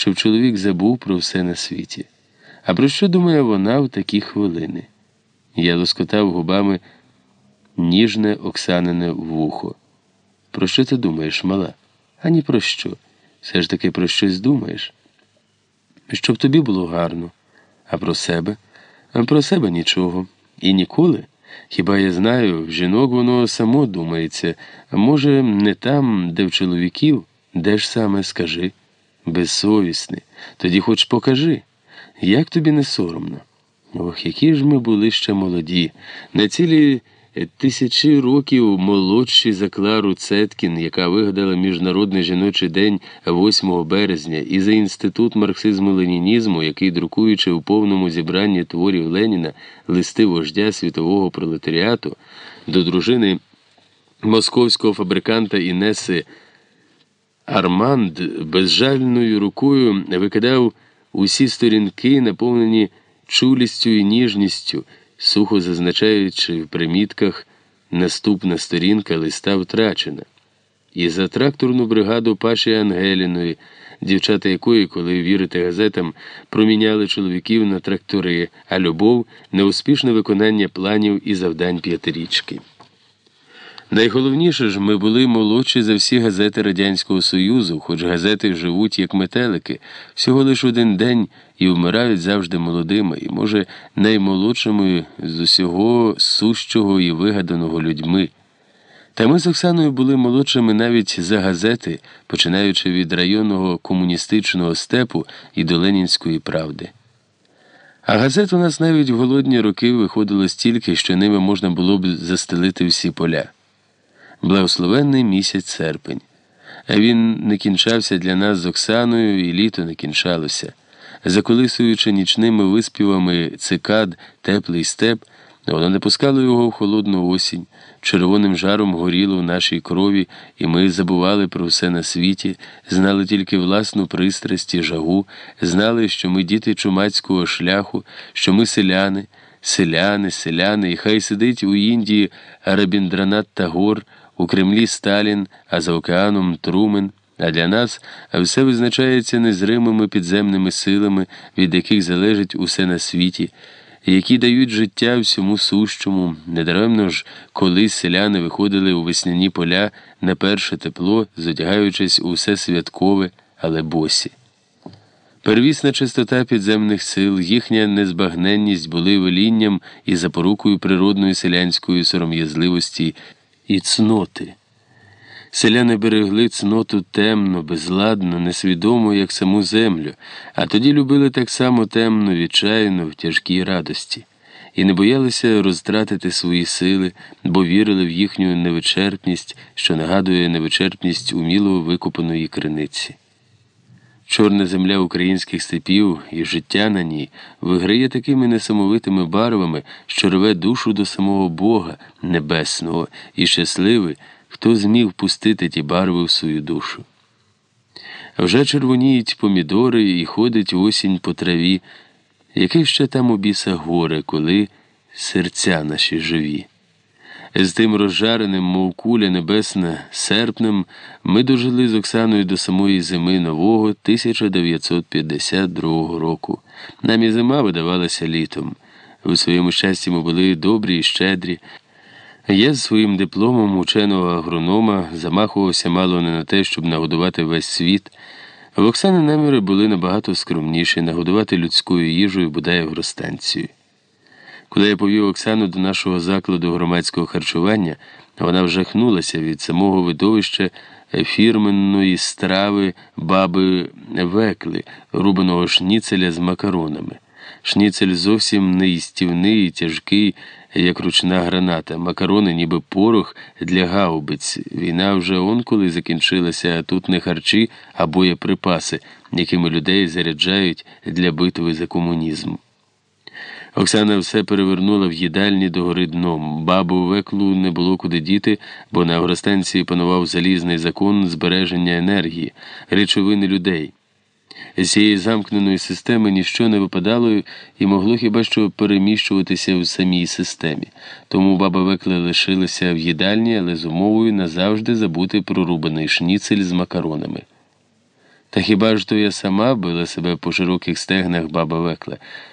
щоб чоловік забув про все на світі. А про що думає вона в такі хвилини? Я лоскотав губами ніжне Оксанине вухо. Про що ти думаєш, мала? А ні про що. Все ж таки про щось думаєш. Щоб тобі було гарно, а про себе? Про себе нічого. І ніколи. Хіба я знаю, в жінок воно само думається, а може, не там, де в чоловіків, де ж саме скажи? Безсовісне. Тоді хоч покажи. Як тобі не соромно? Ох, які ж ми були ще молоді, на цілі тисячі років молодші за Клару Цеткін, яка вигадала Міжнародний жіночий день 8 березня, і за інститут марксизму-ленінізму, який, друкуючи у повному зібранні творів Леніна листи вождя світового пролетаріату до дружини московського фабриканта Інеси Арманд безжальною рукою викидав усі сторінки, наповнені чулістю і ніжністю, сухо зазначаючи в примітках наступна сторінка листа втрачена. І за тракторну бригаду Паші Ангеліної, дівчата якої, коли вірити газетам, проміняли чоловіків на трактори, а любов неуспішне виконання планів і завдань п'ятирічки. Найголовніше ж, ми були молодші за всі газети Радянського Союзу, хоч газети живуть як метелики, всього лиш один день і вмирають завжди молодими, і, може, наймолодшими з усього сущого і вигаданого людьми. Та ми з Оксаною були молодшими навіть за газети, починаючи від районного комуністичного степу і до Ленінської правди. А газет у нас навіть в голодні роки виходило стільки, що ними можна було б застелити всі поля. Благословенний місяць серпень. А він не кінчався для нас з Оксаною, і літо не кінчалося. Заколисуючи нічними виспівами цикад, теплий степ, воно не пускало його в холодну осінь, червоним жаром горіло в нашій крові, і ми забували про все на світі, знали тільки власну пристрасть і жагу, знали, що ми діти чумацького шляху, що ми селяни, селяни, селяни, і хай сидить у Індії Рабіндранат Тагор, у Кремлі Сталін, а за океаном Трумен. А для нас все визначається незримими підземними силами, від яких залежить усе на світі, які дають життя всьому сущому. Недаремно ж, колись селяни виходили у весняні поля на перше тепло, зодягаючись у все святкове, але босі. Первісна чистота підземних сил, їхня незбагненність були велінням і запорукою природної селянської сором'язливості і цноти. Селяни берегли цноту темно, безладно, несвідомо, як саму землю, а тоді любили так само темно, відчайно, в тяжкій радості, і не боялися розтратити свої сили, бо вірили в їхню невичерпність, що нагадує невичерпність уміло викопаної криниці. Чорна земля українських степів і життя на ній виграє такими несамовитими барвами, що рве душу до самого Бога Небесного і щасливий, хто зміг пустити ті барви в свою душу. Вже червоніють помідори і ходить осінь по траві, яке ще там у біса горе, коли серця наші живі. З тим розжареним, мов куля небесна, серпнем, ми дожили з Оксаною до самої зими нового 1952 року. Нам і зима видавалася літом. У своєму щасті ми були добрі і щедрі. Я з своїм дипломом ученого агронома замахувався мало не на те, щоб нагодувати весь світ. В Оксани наміри були набагато скромніші нагодувати людською їжею бодай агростанцію. Коли я повів Оксану до нашого закладу громадського харчування, вона вжахнулася від самого видовища фірменної страви баби Векли, рубаного шніцеля з макаронами. Шніцель зовсім неїстівний і тяжкий, як ручна граната, макарони, ніби порох для гаубиць. Війна вже он коли закінчилася, а тут не харчі, а боєприпаси, якими людей заряджають для битви за комунізм. Оксана все перевернула в їдальні догори дном. Бабу веклу не було куди діти, бо на агростанції панував залізний закон збереження енергії, речовини людей. З цієї замкненої системи ніщо не випадало і могло хіба що переміщуватися в самій системі. Тому баба Векла лишилася в їдальні, але з умовою назавжди забути прорубаний шніцель з макаронами. Та хіба ж то я сама била себе по широких стегнах баба векла?